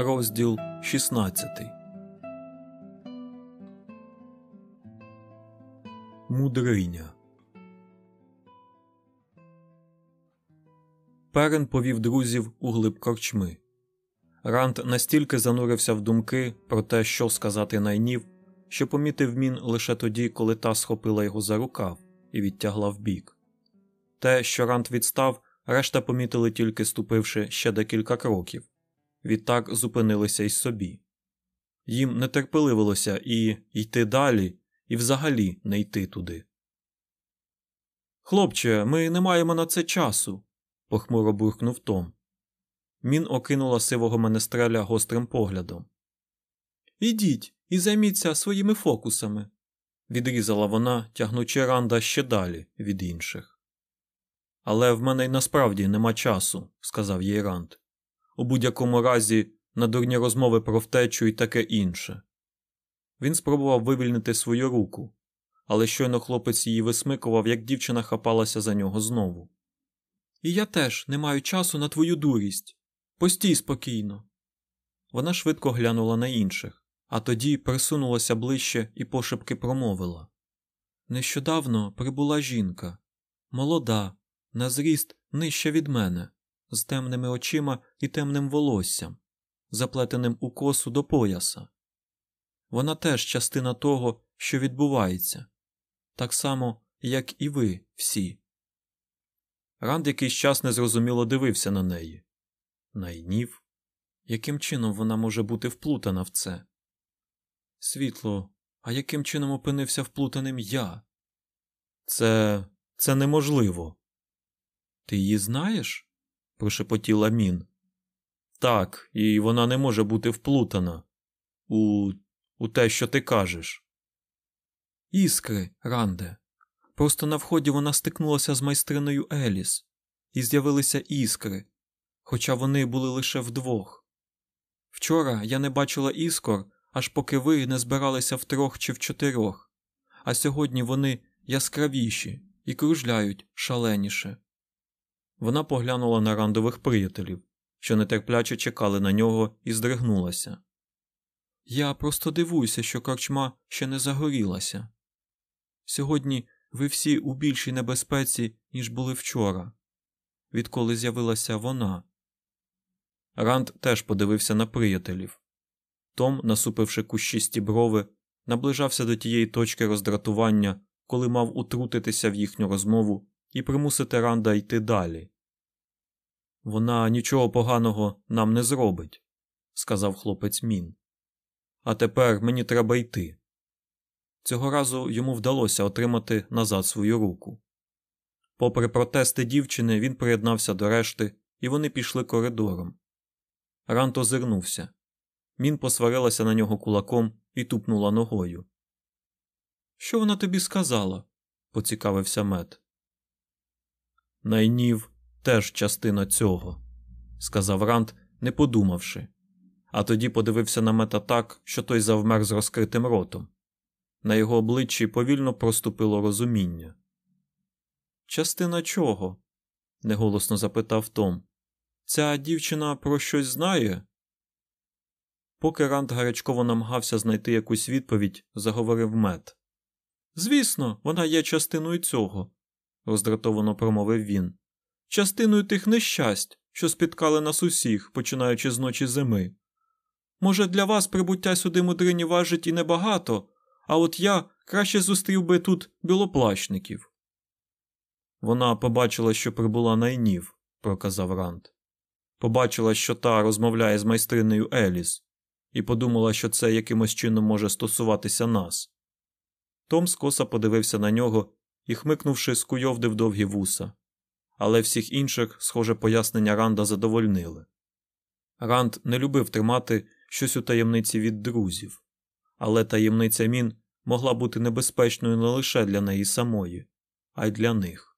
Розділ 16 Мудриня Перен повів друзів у глиб корчми. Рант настільки занурився в думки про те, що сказати найнів, що помітив мін лише тоді, коли та схопила його за рукав і відтягла вбік. Те, що Рант відстав, решта помітили тільки ступивши ще декілька кроків. Відтак зупинилися й собі. Їм не терпеливилося і йти далі, і взагалі не йти туди. Хлопче, ми не маємо на це часу, похмуро буркнув Том. Мін окинула сивого менестреля гострим поглядом. Ідіть і займіться своїми фокусами, відрізала вона, тягнучи ранда ще далі від інших. Але в мене й насправді нема часу, сказав їй Ранд. У будь-якому разі на дурні розмови про втечу і таке інше. Він спробував вивільнити свою руку, але щойно хлопець її висмикував, як дівчина хапалася за нього знову. І я теж не маю часу на твою дурість. Постій спокійно. Вона швидко глянула на інших, а тоді присунулася ближче і пошепки промовила. Нещодавно прибула жінка, молода, на зріст нижче від мене, з темними очима і темним волоссям, заплетеним у косу до пояса. Вона теж частина того, що відбувається, так само, як і ви всі. Ранд якийсь час незрозуміло дивився на неї. Найнів? Яким чином вона може бути вплутана в це? Світло, а яким чином опинився вплутаним я? Це це неможливо. Ти її знаєш? Прошепотіла Мін. Так, і вона не може бути вплутана у у те, що ти кажеш. Іскри, Ранде. Просто на вході вона стикнулася з майстриною Еліс, і з'явилися іскри, хоча вони були лише вдвох. Вчора я не бачила іскор, аж поки ви не збиралися втрьох чи в чотирьох, а сьогодні вони яскравіші і кружляють шаленіше. Вона поглянула на рандових приятелів, що нетерпляче чекали на нього, і здригнулася. Я просто дивуюся, що корчма ще не загорілася. Сьогодні ви всі у більшій небезпеці, ніж були вчора, відколи з'явилася вона. Ранд теж подивився на приятелів. Том, насупивши кущисті брови, наближався до тієї точки роздратування, коли мав утрутитися в їхню розмову і примусити Ранда йти далі. Вона нічого поганого нам не зробить, сказав хлопець Мін. А тепер мені треба йти. Цього разу йому вдалося отримати назад свою руку. Попри протести дівчини, він приєднався до решти, і вони пішли коридором. Рант озирнувся. Мін посварилася на нього кулаком і тупнула ногою. Що вона тобі сказала? поцікавився мед. Найнів теж частина цього, сказав Рант, не подумавши, а тоді подивився на мета так, що той завмер з розкритим ротом. На його обличчі повільно проступило розуміння. Частина чого? неголосно запитав Том. Ця дівчина про щось знає? Поки Рант гарячково намагався знайти якусь відповідь, заговорив мед. Звісно, вона є частиною цього, роздратовано промовив він. Частиною тих нещасть, що спіткали нас усіх, починаючи з ночі зими. Може, для вас прибуття сюди мудрині важить і небагато, а от я краще зустрів би тут білоплащників. Вона побачила, що прибула найнів, проказав Рант. Побачила, що та розмовляє з майстринею Еліс, і подумала, що це якимось чином може стосуватися нас. Том скоса подивився на нього і, хмикнувши, скуйовдив довгі вуса. Але всіх інших, схоже, пояснення Ранда задовольнили. Ранд не любив тримати щось у таємниці від друзів, але таємниця мін могла бути небезпечною не лише для неї самої, а й для них.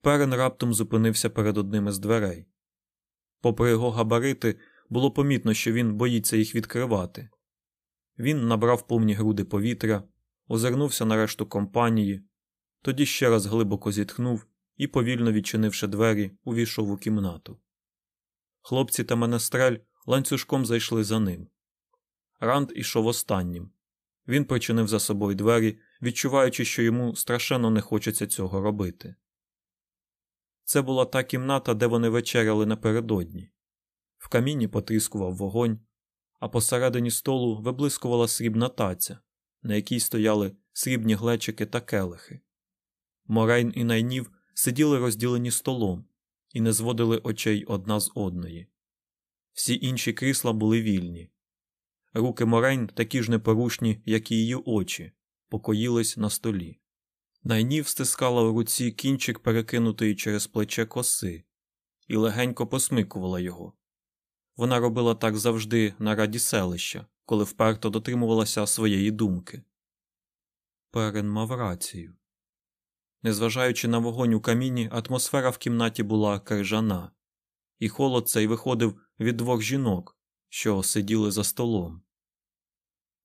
Перен раптом зупинився перед одним із дверей. Попри його габарити, було помітно, що він боїться їх відкривати. Він набрав повні груди повітря, озирнувся на решту компанії, тоді ще раз глибоко зітхнув і, повільно відчинивши двері, увійшов у кімнату. Хлопці та менестрель ланцюжком зайшли за ним. Ранд ішов останнім. Він причинив за собою двері, відчуваючи, що йому страшенно не хочеться цього робити. Це була та кімната, де вони вечеряли напередодні. В каміні потріскував вогонь, а посередині столу виблискувала срібна таця, на якій стояли срібні глечики та келихи. Морейн і найнів сиділи розділені столом і не зводили очей одна з одної. Всі інші крісла були вільні. Руки Морейн такі ж непорушні, як і її очі, покоїлись на столі. Найнів стискала в руці кінчик перекинутої через плече коси і легенько посмикувала його. Вона робила так завжди на раді селища, коли вперто дотримувалася своєї думки. Перен мав рацію. Незважаючи на вогонь у каміні, атмосфера в кімнаті була крижана, і холод цей виходив від двох жінок, що сиділи за столом.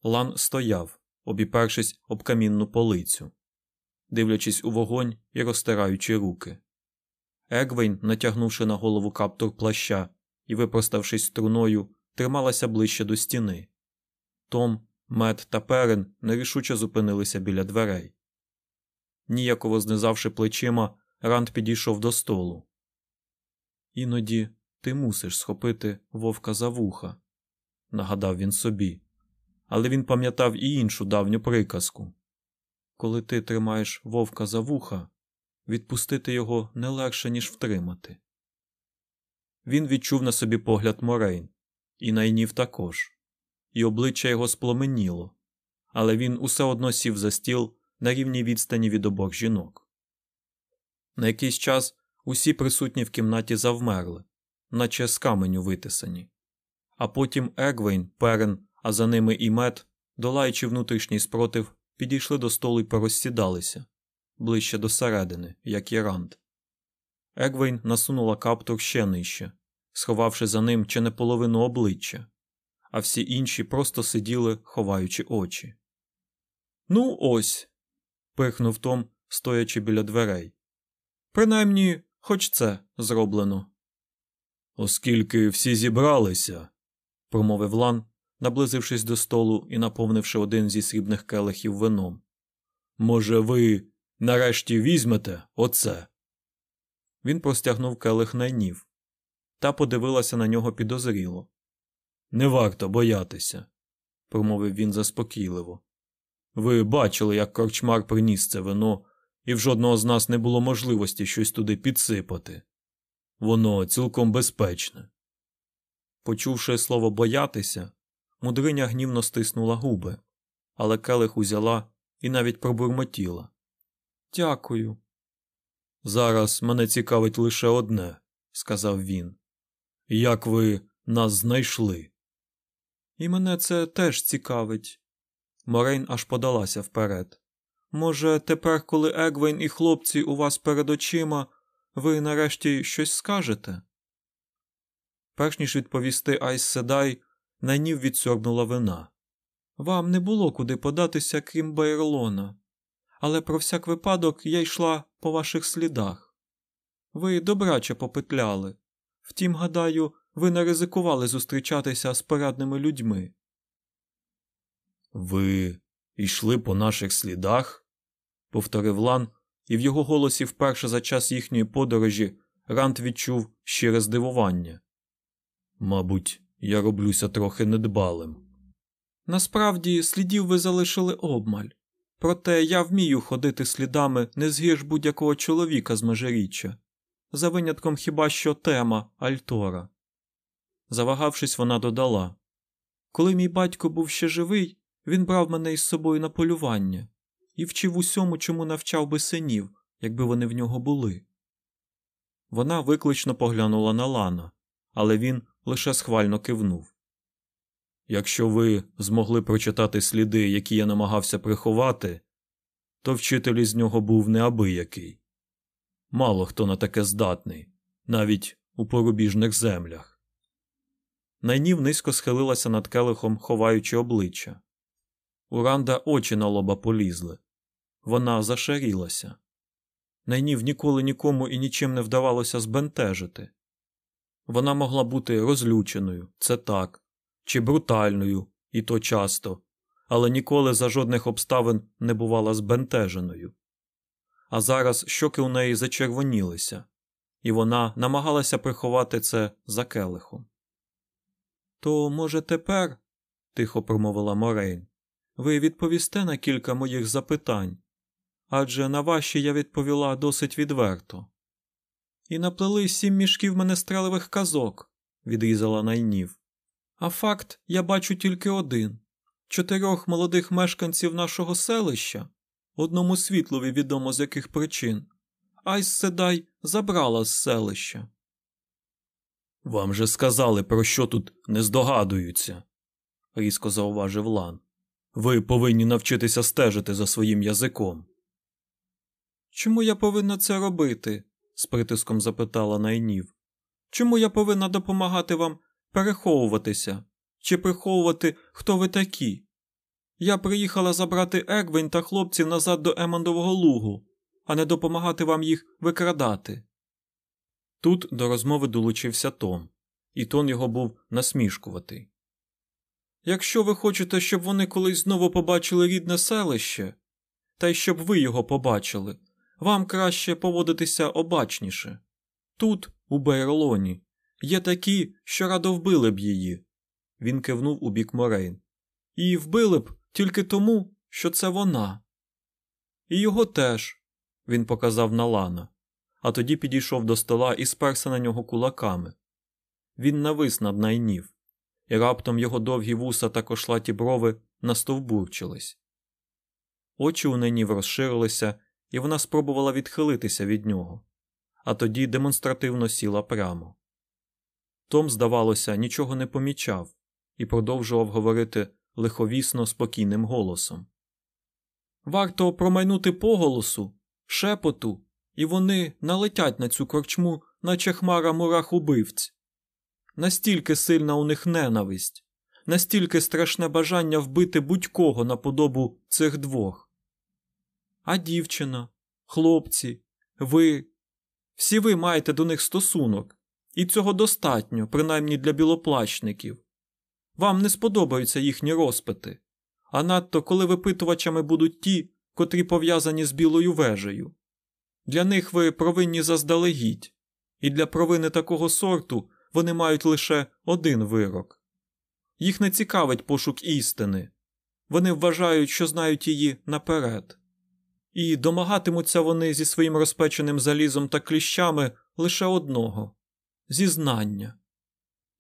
Лан стояв, обіпершись об камінну полицю, дивлячись у вогонь і розтираючи руки. Егвейн, натягнувши на голову каптур плаща і випроставшись струною, трималася ближче до стіни. Том, Мед та Перен нерішуче зупинилися біля дверей. Ніяково знизавши плечима, Ранд підійшов до столу. Іноді ти мусиш схопити вовка за вуха, нагадав він собі. Але він пам'ятав і іншу давню приказку коли ти тримаєш вовка за вуха, відпустити його не легше, ніж втримати. Він відчув на собі погляд Морейн, і найнів також, і обличчя його спломеніло, але він усе одно сів за стіл на рівній відстані від обох жінок. На якийсь час усі присутні в кімнаті завмерли, наче з каменю витисані, а потім Егвейн, Перен, а за ними і мед, долаючи внутрішній спротив, підійшли до столу і порозсідалися ближче до середини, як і Ранд. Егвейн насунула каптур ще нижче, сховавши за ним чи не половину обличчя, а всі інші просто сиділи, ховаючи очі. Ну, ось. Пихнув Том, стоячи біля дверей. Принаймні, хоч це зроблено. Оскільки всі зібралися, промовив Лан, наблизившись до столу і наповнивши один зі срібних келихів вином. Може, ви нарешті візьмете оце? Він простягнув келих найнів та подивилася на нього підозріло. Не варто боятися, промовив він заспокійливо. Ви бачили, як корчмар приніс це вино, і в жодного з нас не було можливості щось туди підсипати. Воно цілком безпечне. Почувши слово боятися, мудриня гнівно стиснула губи, але келих узяла і навіть пробурмотіла. Дякую. Зараз мене цікавить лише одне, сказав він. Як ви нас знайшли? І мене це теж цікавить. Морейн аж подалася вперед. Може, тепер, коли Егвейн і хлопці у вас перед очима, ви нарешті щось скажете? Перш ніж відповісти Айс Седай, найнів відсорбнула вина. Вам не було куди податися, крім Байрлона, але про всяк випадок я йшла по ваших слідах. Ви добраче попетляли. Втім, гадаю, ви не ризикували зустрічатися з порадними людьми. Ви йшли по наших слідах? повторив Лан, і в його голосі вперше за час їхньої подорожі Рант відчув щире здивування. Мабуть, я роблюся трохи недбалим. Насправді, слідів ви залишили обмаль, проте я вмію ходити слідами не згірш будь-якого чоловіка з межиріччя, за винятком хіба що тема Альтора. Завагавшись, вона додала Коли мій батько був ще живий, він брав мене із собою на полювання і вчив усьому, чому навчав би синів, якби вони в нього були. Вона виклично поглянула на Лана, але він лише схвально кивнув. Якщо ви змогли прочитати сліди, які я намагався приховати, то вчитель із нього був неабиякий. Мало хто на таке здатний, навіть у порубіжних землях. Найнів низько схилилася над келихом, ховаючи обличчя. У Ранда очі на лоба полізли. Вона зашарілася. Найнів ніколи нікому і нічим не вдавалося збентежити. Вона могла бути розлюченою, це так, чи брутальною, і то часто, але ніколи за жодних обставин не бувала збентеженою. А зараз щоки у неї зачервонілися, і вона намагалася приховати це за келихом. То, може, тепер, тихо промовила Морейн, ви відповісте на кілька моїх запитань, адже на ваші я відповіла досить відверто. І наплели сім мішків менестреливих казок, відрізала найнів. А факт я бачу тільки один чотирьох молодих мешканців нашого селища, одному світлові відомо з яких причин, Айс Седай забрала з селища. Вам же сказали, про що тут не здогадуються, різко зауважив Лан. Ви повинні навчитися стежити за своїм язиком. Чому я повинна це робити? з притиском запитала найнів. Чому я повинна допомагати вам переховуватися чи приховувати, хто ви такі? Я приїхала забрати Егвень та хлопців назад до Емондового лугу, а не допомагати вам їх викрадати. Тут до розмови долучився Том, і тон його був насмішкуватий. Якщо ви хочете, щоб вони колись знову побачили рідне селище, та й щоб ви його побачили, вам краще поводитися обачніше. Тут, у Бейролоні, є такі, що радо вбили б її. Він кивнув у бік Морейн. І вбили б тільки тому, що це вона. І його теж, він показав на Лана, а тоді підійшов до стола і сперся на нього кулаками. Він навис над найнів, і раптом його довгі вуса та кошлаті брови настовбурчились. Очі у найнів розширилися, і вона спробувала відхилитися від нього, а тоді демонстративно сіла прямо. Том, здавалося, нічого не помічав і продовжував говорити лиховісно спокійним голосом. Варто промайнути поголосу, шепоту, і вони налетять на цю корчму, наче хмара мурах убивць. Настільки сильна у них ненависть, настільки страшне бажання вбити будь-кого на подобу цих двох. А дівчина, хлопці, ви, всі ви маєте до них стосунок, і цього достатньо, принаймні для білоплачників. Вам не сподобаються їхні розпити, а надто коли випитувачами будуть ті, котрі пов'язані з білою вежею. Для них ви провинні заздалегідь, і для провини такого сорту вони мають лише один вирок. Їх не цікавить пошук істини, вони вважають, що знають її наперед. І домагатимуться вони зі своїм розпеченим залізом та кліщами лише одного зізнання.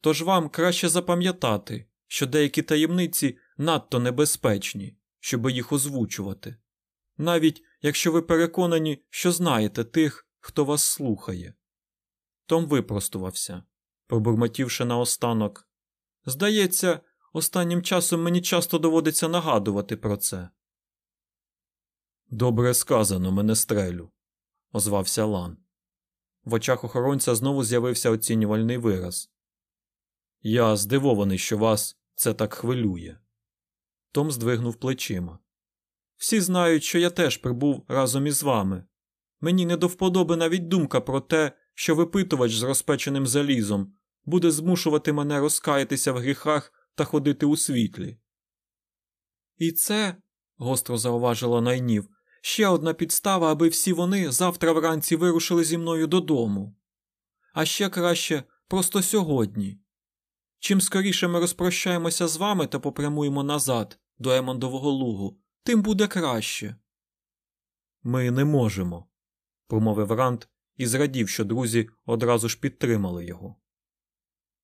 Тож вам краще запам'ятати, що деякі таємниці надто небезпечні, щоб їх озвучувати, навіть якщо ви переконані, що знаєте тих, хто вас слухає. Том випростувався, пробурмотівши наостанок. Здається, останнім часом мені часто доводиться нагадувати про це. Добре сказано, мене стрелю, озвався Лан. В очах охоронця знову з'явився оцінювальний вираз. Я здивований, що вас це так хвилює. Том здвигнув плечима. Всі знають, що я теж прибув разом із вами. Мені не до вподоби навіть думка про те, що випитувач з розпеченим залізом буде змушувати мене розкаятися в гріхах та ходити у світлі. І це, гостро зауважила найнів, ще одна підстава, аби всі вони завтра вранці вирушили зі мною додому. А ще краще просто сьогодні. Чим скоріше ми розпрощаємося з вами та попрямуємо назад до Емондового лугу, тим буде краще. Ми не можемо, промовив Рант і зрадів, що друзі одразу ж підтримали його.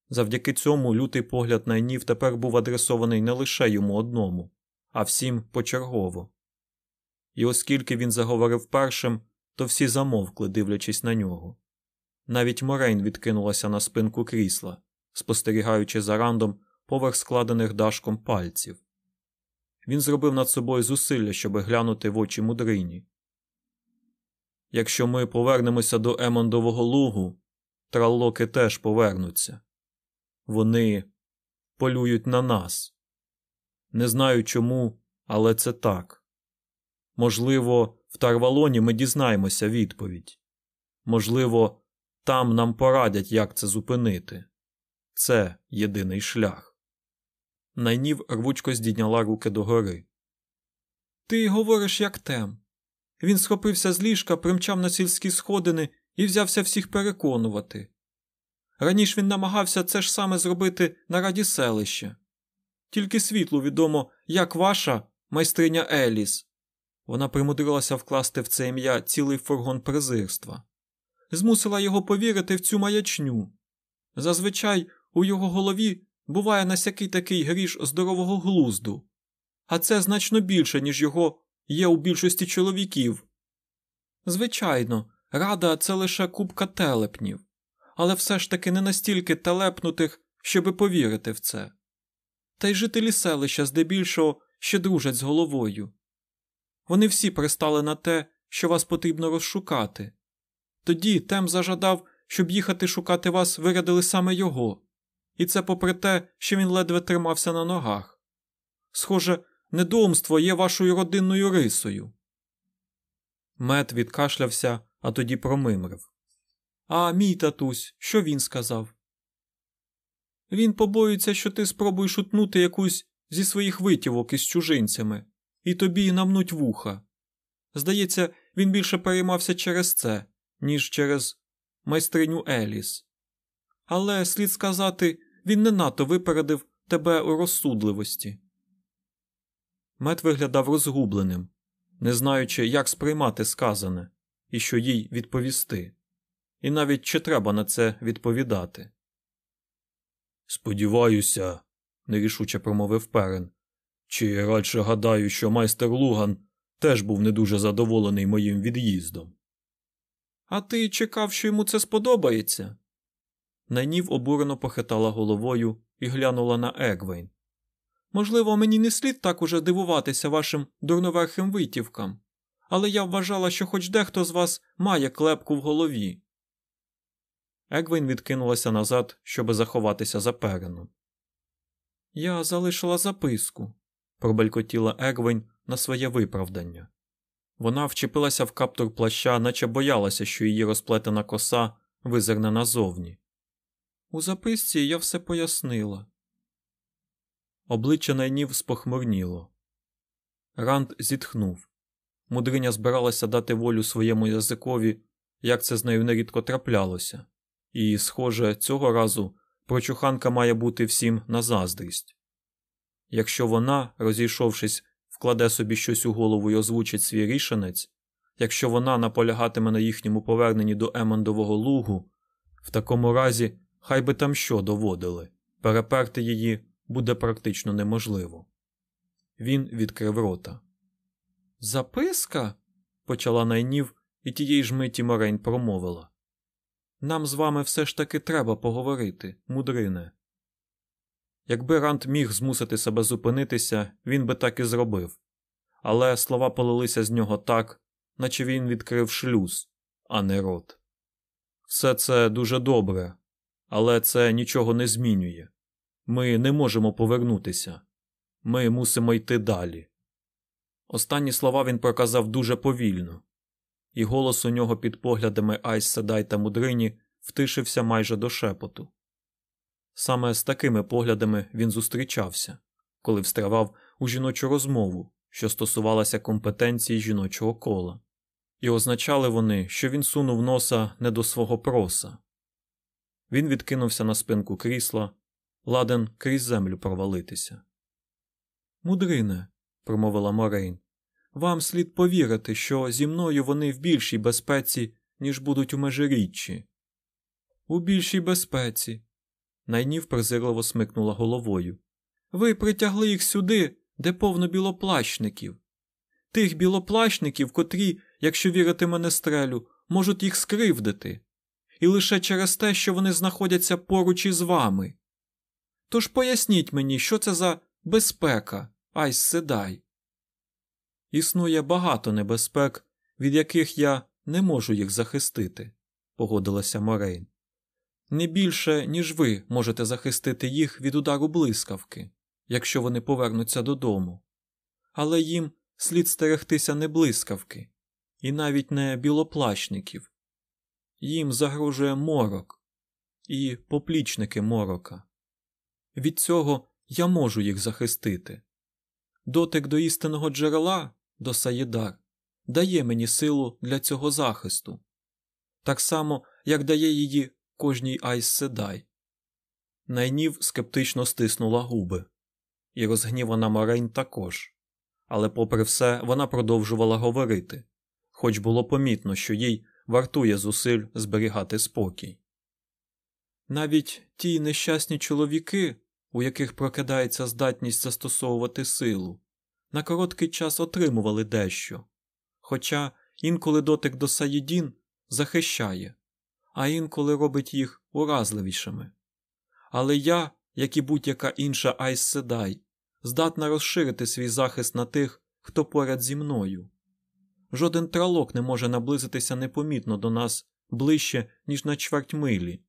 Завдяки цьому лютий погляд найнів тепер був адресований не лише йому одному, а всім почергово. І оскільки він заговорив першим, то всі замовкли, дивлячись на нього. Навіть Морейн відкинулася на спинку крісла, спостерігаючи за рандом поверх складених дашком пальців. Він зробив над собою зусилля, щоб глянути в очі мудрині. Якщо ми повернемося до Емондового лугу, траллоки теж повернуться. Вони полюють на нас. Не знаю чому, але це так. Можливо, в Тарвалоні ми дізнаємося відповідь. Можливо, Там нам порадять, як це зупинити. Це єдиний шлях. Найнів рвучко здійняла руки догори. Ти говориш, як тем. Він схопився з ліжка, примчав на сільські сходини і взявся всіх переконувати. Раніше він намагався це ж саме зробити на раді селища. Тільки світлу відомо, як ваша майстриня Еліс. Вона примудрилася вкласти в це ім'я цілий фургон презирства, змусила його повірити в цю маячню. Зазвичай у його голові буває насякий такий гріш здорового глузду, а це значно більше, ніж його є у більшості чоловіків. Звичайно, рада це лише купка телепнів, але все ж таки не настільки телепнутих, щоби повірити в це. Та й жителі селища здебільшого ще дружать з головою. Вони всі пристали на те, що вас потрібно розшукати. Тоді Тем зажадав, щоб їхати шукати вас вирядили саме його, і це попри те, що він ледве тримався на ногах. Схоже, недоумство є вашою родинною рисою. Мед відкашлявся, а тоді промимрив. А мій татусь, що він сказав? Він побоюється, що ти спробуєш утнути якусь зі своїх витівок із чужинцями, і тобі намнуть вуха. Здається, він більше переймався через це, ніж через майстриню Еліс. Але, слід сказати, він не надто випередив тебе у розсудливості. Мед виглядав розгубленим, не знаючи, як сприймати сказане і що їй відповісти, і навіть чи треба на це відповідати. Сподіваюся, нерішуче промовив Перен. Чи радше гадаю, що майстер Луган теж був не дуже задоволений моїм від'їздом. А ти чекав, що йому це сподобається? Найнів обурено похитала головою і глянула на Егвейн. Можливо, мені не слід так уже дивуватися вашим дурноверхим витівкам, але я вважала, що хоч дехто з вас має клепку в голові. Егвейн відкинулася назад, щоби заховатися за переном. Я залишила записку, пробелькотіла Егвейн на своє виправдання. Вона вчепилася в каптур плаща, наче боялася, що її розплетена коса визирне назовні. У записці я все пояснила. Обличчя найнів спохмурніло. Ранд зітхнув. Мудриня збиралася дати волю своєму язикові, як це з нею нерідко траплялося, і, схоже, цього разу прочуханка має бути всім на заздрість. Якщо вона, розійшовшись, вкладе собі щось у голову і озвучить свій рішенець, якщо вона наполягатиме на їхньому поверненні до Емондового лугу, в такому разі хай би там що доводили, переперти її буде практично неможливо. Він відкрив рота. Записка? почала найнів, і тієї ж миті Морейн промовила. Нам з вами все ж таки треба поговорити, мудрине. Якби Рант міг змусити себе зупинитися, він би так і зробив. Але слова полилися з нього так, наче він відкрив шлюз, а не рот. Все це дуже добре, але це нічого не змінює. Ми не можемо повернутися. Ми мусимо йти далі. Останні слова він проказав дуже повільно, і голос у нього під поглядами Айс Седай та мудрині втишився майже до шепоту. Саме з такими поглядами він зустрічався, коли встривав у жіночу розмову, що стосувалася компетенції жіночого кола, і означали вони, що він сунув носа не до свого проса. Він відкинувся на спинку крісла, ладен крізь землю провалитися. Мудрине, промовила Морейн, вам слід повірити, що зі мною вони в більшій безпеці, ніж будуть у межиріччі. У більшій безпеці. Найнів презирливо смикнула головою. Ви притягли їх сюди, де повно білоплащників. Тих білоплащників, котрі, якщо вірити менестрелю, можуть їх скривдити, і лише через те, що вони знаходяться поруч із вами. Тож поясніть мені, що це за безпека, Айс Седай. Існує багато небезпек, від яких я не можу їх захистити, погодилася Морейн. Не більше, ніж ви можете захистити їх від удару блискавки, якщо вони повернуться додому. Але їм слід стерегтися не блискавки, і навіть не білоплащників. їм загрожує морок і поплічники морока. Від цього я можу їх захистити. Дотик до істинного джерела, до Саїдар, дає мені силу для цього захисту, так само, як дає її кожній Айс Седай. Найнів скептично стиснула губи, і розгнівана Морейн також, але, попри все, вона продовжувала говорити, хоч було помітно, що їй вартує зусиль зберігати спокій. Навіть ті нещасні чоловіки, у яких прокидається здатність застосовувати силу, на короткий час отримували дещо, хоча інколи дотик до Саїдін захищає, а інколи робить їх уразливішими. Але я, як і будь-яка інша Айс Седай, здатна розширити свій захист на тих, хто поряд зі мною. Жоден тралок не може наблизитися непомітно до нас ближче, ніж на чверть милі.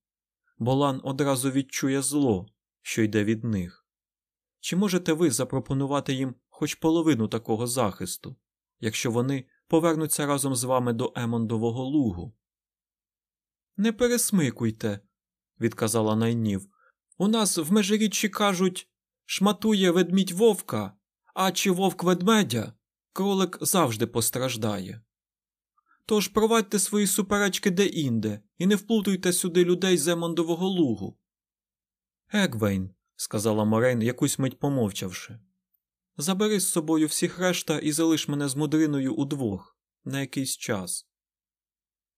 Болан одразу відчує зло, що йде від них. Чи можете ви запропонувати їм хоч половину такого захисту, якщо вони повернуться разом з вами до Емондового лугу? Не пересмикуйте, відказала найнів. У нас в межиріччі кажуть шматує ведмідь вовка, а чи вовк ведмедя, кролик завжди постраждає. Тож провадьте свої суперечки де-інде і не вплутуйте сюди людей з Емондового лугу. Егвейн, сказала Морейн, якусь мить помовчавши, забери з собою всіх решта і залиш мене з мудриною удвох на якийсь час.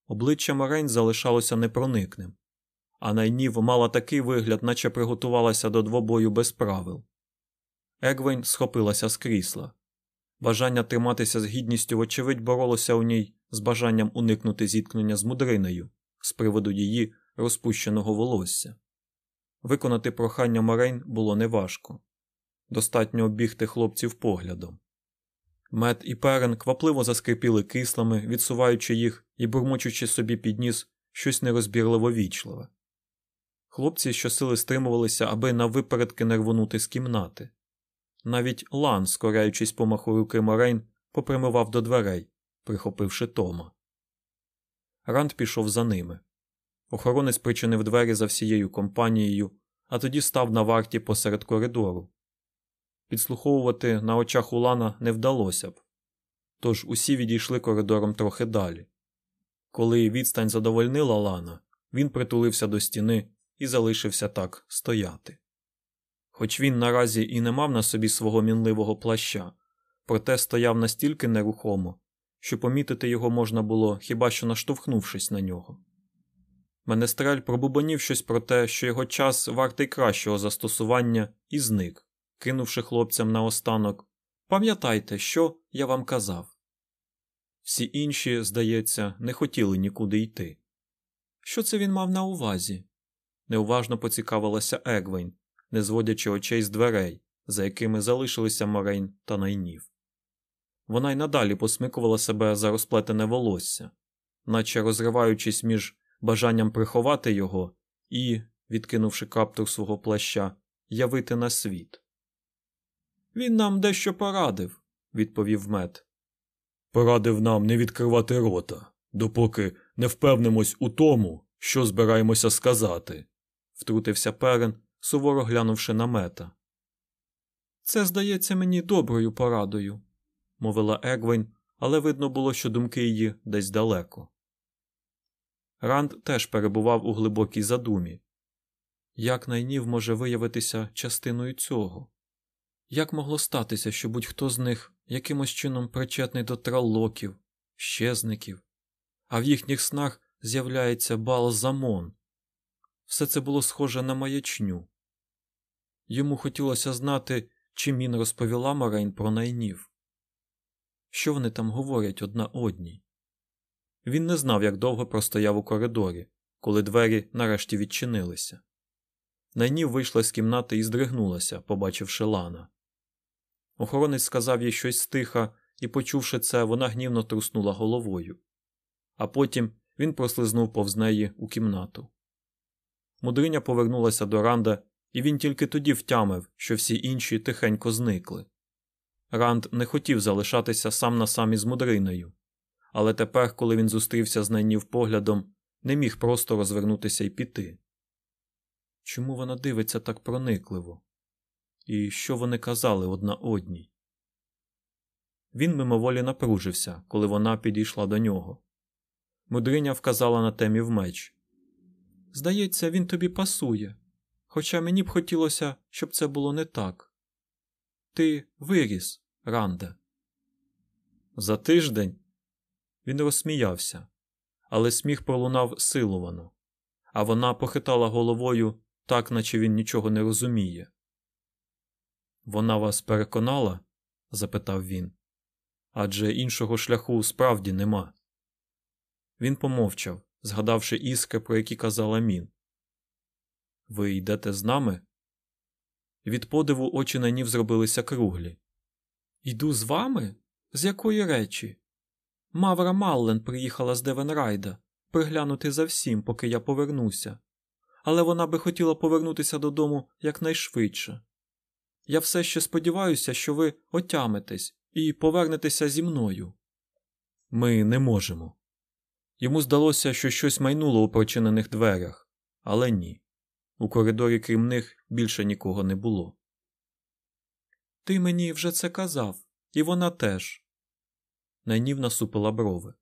Обличчя Морейн залишалося непроникним, а найнів мала такий вигляд, наче приготувалася до двобою без правил. Егвейн схопилася з крісла. Бажання триматися з гідністю, вочевидь, боролося у ній з бажанням уникнути зіткнення з мудриною з приводу її розпущеного волосся. Виконати прохання Морейн було неважко достатньо обігти хлопців поглядом. Мед і перен квапливо заскрипіли кислами, відсуваючи їх і бурмочучи собі під ніс щось нерозбірливо вічливе. Хлопці щосили стримувалися, аби на випередки не рвонути з кімнати. Навіть Лан, скоряючись помаху руки Морейн, попрямував до дверей, прихопивши Тома. Ранд пішов за ними. Охоронець причинив двері за всією компанією, а тоді став на варті посеред коридору. Підслуховувати на очах Улана не вдалося б, тож усі відійшли коридором трохи далі. Коли відстань задовольнила Лана, він притулився до стіни і залишився так стояти. Хоч він наразі і не мав на собі свого мінливого плаща, проте стояв настільки нерухомо, що помітити його можна було хіба що наштовхнувшись на нього. Менестрель пробубонів щось про те, що його час вартий кращого застосування, і зник, кинувши хлопцям наостанок Пам'ятайте, що я вам казав. Всі інші, здається, не хотіли нікуди йти. Що це він мав на увазі? неуважно поцікавилася Егвейн, не зводячи очей з дверей, за якими залишилися Морейн та найнів. Вона й надалі посмикувала себе за розплетене волосся, наче розриваючись між бажанням приховати його і, відкинувши каптур свого плаща, явити на світ. Він нам дещо порадив, відповів мед. Порадив нам не відкривати рота, допоки не впевнимось у тому, що збираємося сказати, втрутився перен, суворо глянувши на мета. Це здається мені доброю порадою, мовила Егвень, але видно було, що думки її десь далеко. Ранд теж перебував у глибокій задумі. Як найнів може виявитися частиною цього? Як могло статися, що будь-хто з них якимось чином причетний до траллоків, щезників, а в їхніх снах з'являється Баалзамон? Все це було схоже на маячню. Йому хотілося знати, чи Мін розповіла Морейн про найнів. Що вони там говорять одна одній? Він не знав, як довго простояв у коридорі, коли двері нарешті відчинилися. Найнів вийшла з кімнати і здригнулася, побачивши Лана. Охоронець сказав їй щось стиха, і, почувши це, вона гнівно труснула головою. А потім він прослизнув повз неї у кімнату. Мудриня повернулася до Ранда, і він тільки тоді втямив, що всі інші тихенько зникли. Ранд не хотів залишатися сам на сам із мудриною, але тепер, коли він зустрівся з найнів поглядом, не міг просто розвернутися і піти. Чому вона дивиться так проникливо? І що вони казали одна одній? Він мимоволі напружився, коли вона підійшла до нього. Мудриня вказала на темі в меч. Здається, він тобі пасує, хоча мені б хотілося, щоб це було не так. Ти виріс, Ранде. За тиждень він розсміявся, але сміх пролунав силовано, а вона похитала головою, так наче він нічого не розуміє. Вона вас переконала? запитав він. Адже іншого шляху справді нема. Він помовчав, згадавши іскри, про які казала мін. Ви йдете з нами? Від подиву очі на нів зробилися круглі. Йду з вами? З якої речі? Мавра Маллен приїхала з Девенрайда приглянути за всім, поки я повернуся, але вона би хотіла повернутися додому якнайшвидше. Я все ще сподіваюся, що ви отямитесь і повернетеся зі мною. Ми не можемо. Йому здалося, що щось майнуло у прочинених дверях, але ні. У коридорі, крім них, більше нікого не було. Ти мені вже це казав, і вона теж. Найнів насупила брови.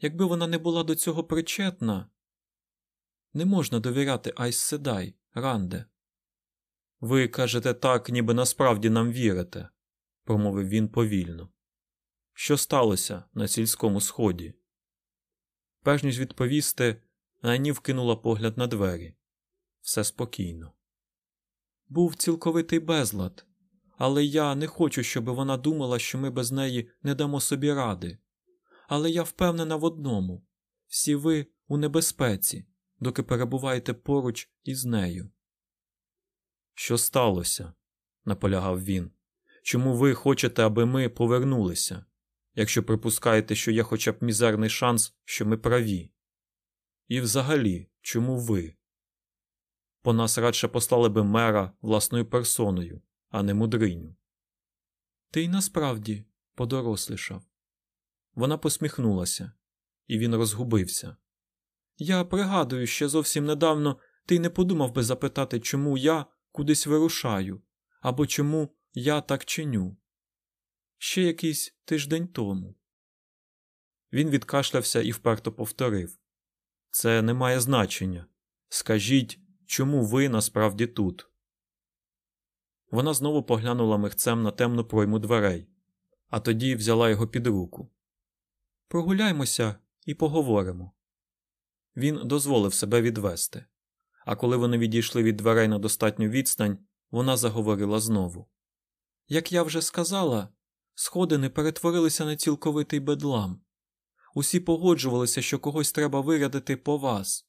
Якби вона не була до цього причетна, не можна довіряти Айс Седай, Ранде. Ви кажете так, ніби насправді нам вірите, промовив він повільно. Що сталося на сільському сході? Перш ніж відповісти, Найнів кинула погляд на двері. Все спокійно. Був цілковитий безлад, але я не хочу, щоб вона думала, що ми без неї не дамо собі ради. Але я впевнена в одному всі ви у небезпеці, доки перебуваєте поруч із нею. Що сталося? наполягав він. Чому ви хочете, аби ми повернулися, якщо припускаєте, що є хоча б мізерний шанс, що ми праві? І взагалі, чому ви? По нас радше послали би мера власною персоною, а не мудриню. Ти й насправді подорослішав. Вона посміхнулася, і він розгубився. Я пригадую, ще зовсім недавно ти не подумав би запитати, чому я кудись вирушаю, або чому я так чиню. Ще якийсь тиждень тому. Він відкашлявся і вперто повторив Це не має значення. Скажіть, чому ви насправді тут? Вона знову поглянула михцем на темну пройму дверей, а тоді взяла його під руку. Прогуляймося і поговоримо. Він дозволив себе відвести, а коли вони відійшли від дверей на достатню відстань, вона заговорила знову. Як я вже сказала, сходини перетворилися на цілковитий бедлам. Усі погоджувалися, що когось треба вирядити по вас,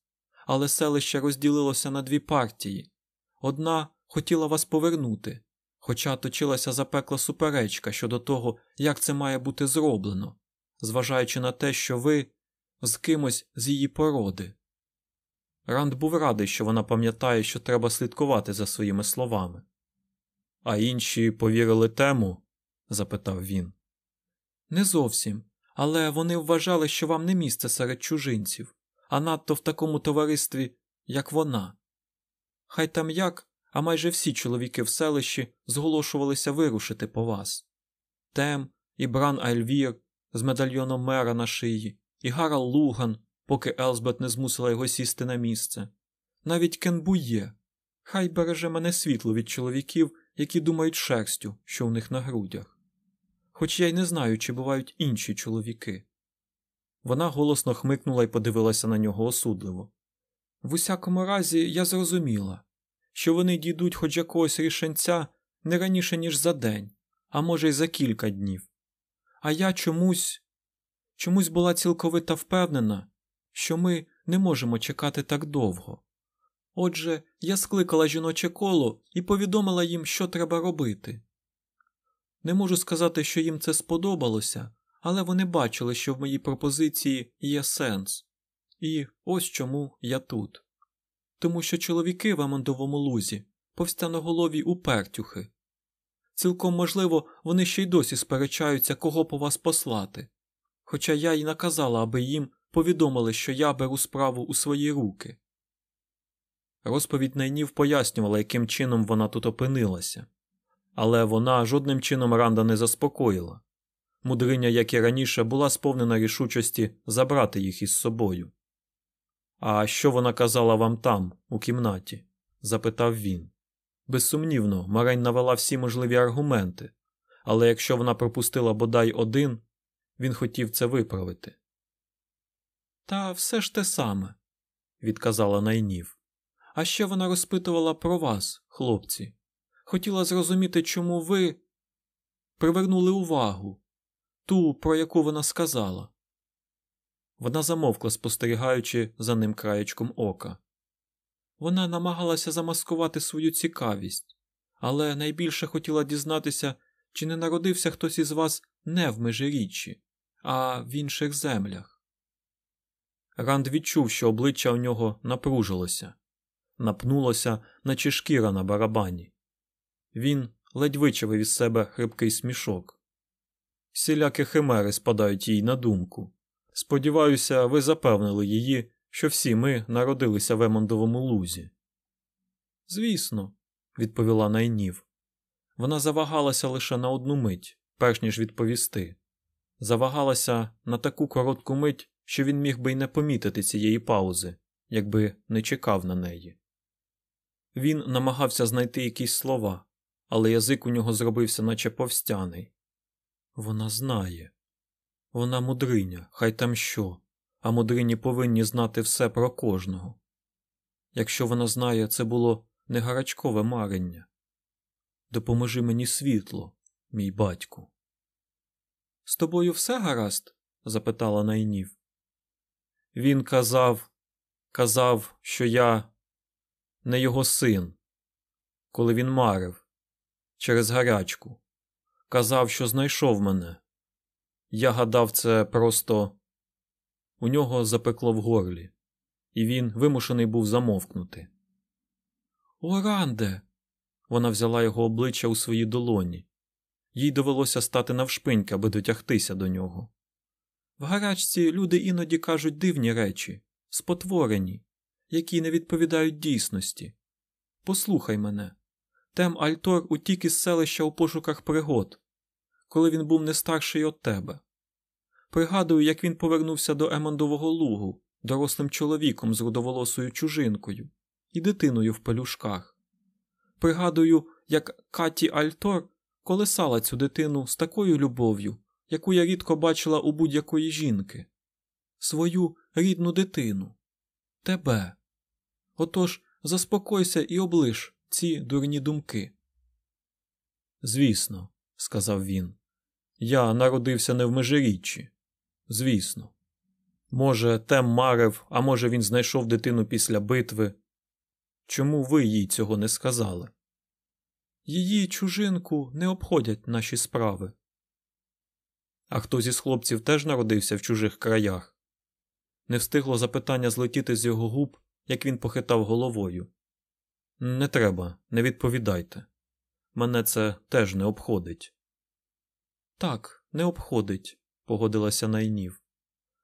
але селище розділилося на дві партії. Одна хотіла вас повернути, хоча точилася запекла суперечка щодо того, як це має бути зроблено, зважаючи на те, що ви з кимось з її породи. Ранд був радий, що вона пам'ятає, що треба слідкувати за своїми словами. А інші повірили тему? запитав він. Не зовсім, але вони вважали, що вам не місце серед чужинців, а надто в такому товаристві, як вона. Хай там як, а майже всі чоловіки в селищі зголошувалися вирушити по вас. Тем і Бран Альвір з медальйоном мера на шиї, і Гарал Луган, поки Елзбет не змусила його сісти на місце. Навіть Кенбує. Хай береже мене світло від чоловіків, які думають шерстю, що у них на грудях. Хоч я й не знаю, чи бувають інші чоловіки. Вона голосно хмикнула і подивилася на нього осудливо. В усякому разі, я зрозуміла, що вони дійдуть хоч якогось рішенця не раніше, ніж за день, а може, й за кілька днів. А я чомусь чомусь була цілковито впевнена, що ми не можемо чекати так довго. Отже, я скликала жіноче коло і повідомила їм, що треба робити. Не можу сказати, що їм це сподобалося, але вони бачили, що в моїй пропозиції є сенс. І ось чому я тут. Тому що чоловіки в Амондовому лузі повстаноголові упертюхи. Цілком можливо, вони ще й досі сперечаються, кого по вас послати. Хоча я й наказала, аби їм повідомили, що я беру справу у свої руки. Розповідь Найнів пояснювала, яким чином вона тут опинилася, але вона жодним чином Ранда не заспокоїла. Мудриня, як і раніше, була сповнена рішучості забрати їх із собою. А що вона казала вам там, у кімнаті? запитав він. Безсумнівно, Марень навела всі можливі аргументи, але якщо вона пропустила бодай один, він хотів це виправити. Та все ж те саме, відказала Найнів. А ще вона розпитувала про вас, хлопці. Хотіла зрозуміти, чому ви привернули увагу, ту, про яку вона сказала. Вона замовкла, спостерігаючи за ним краєчком ока. Вона намагалася замаскувати свою цікавість, але найбільше хотіла дізнатися, чи не народився хтось із вас не в межиріччі, а в інших землях. Ранд відчув, що обличчя у нього напружилося, напнулося, наче шкіра на барабані. Він ледь вичавив із себе хрипкий смішок. Всілякі химери спадають їй на думку. Сподіваюся, ви запевнили її, що всі ми народилися в Емондовому лузі. Звісно, відповіла Найнів. Вона завагалася лише на одну мить, перш ніж відповісти. Завагалася на таку коротку мить, що він міг би й не помітити цієї паузи, якби не чекав на неї. Він намагався знайти якісь слова, але язик у нього зробився, наче повстяний. Вона знає. Вона мудриня, хай там що, а мудрині повинні знати все про кожного. Якщо вона знає, це було не гарачкове марення. Допоможи мені світло, мій батьку. З тобою все гаразд? запитала Найнів. Він казав, казав, що я не його син, коли він марив через гарячку. Казав, що знайшов мене. Я гадав, це просто у нього запекло в горлі, і він вимушений був замовкнути. Оранде. Вона взяла його обличчя у свої долоні. Їй довелося стати навшпиньки, аби дотягтися до нього. В гарячці люди іноді кажуть дивні речі, спотворені, які не відповідають дійсності. Послухай мене. Тем Альтор утік із селища у пошуках пригод, коли він був не старший від тебе. Пригадую, як він повернувся до Емондового лугу, дорослим чоловіком з рудоволосою чужинкою і дитиною в пелюшках. Пригадую, як Каті Альтор колесала цю дитину з такою любов'ю, яку я рідко бачила у будь-якої жінки, свою рідну дитину, тебе. Отож, заспокойся і облиш ці дурні думки. Звісно, сказав він, я народився не в межиріччі. Звісно. Може, Тем марив, а може, він знайшов дитину після битви. Чому ви їй цього не сказали? Її чужинку не обходять наші справи. А хто зі хлопців теж народився в чужих краях? Не встигло запитання злетіти з його губ, як він похитав головою. Не треба, не відповідайте. Мене це теж не обходить. Так, не обходить, погодилася Найнів.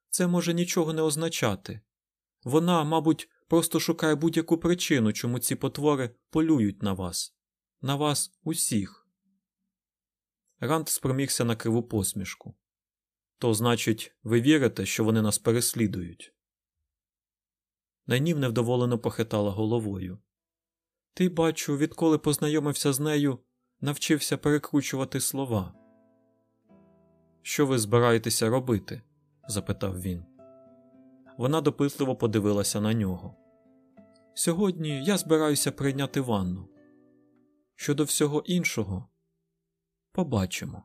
Це може нічого не означати. Вона, мабуть, просто шукає будь-яку причину, чому ці потвори полюють на вас, на вас усіх. Рант спромігся на криву посмішку. То, значить, ви вірите, що вони нас переслідують? Найнів невдоволено похитала головою. Ти, бачу, відколи познайомився з нею, навчився перекручувати слова. Що ви збираєтеся робити? запитав він. Вона допитливо подивилася на нього. Сьогодні я збираюся прийняти ванну. Щодо всього іншого, побачимо.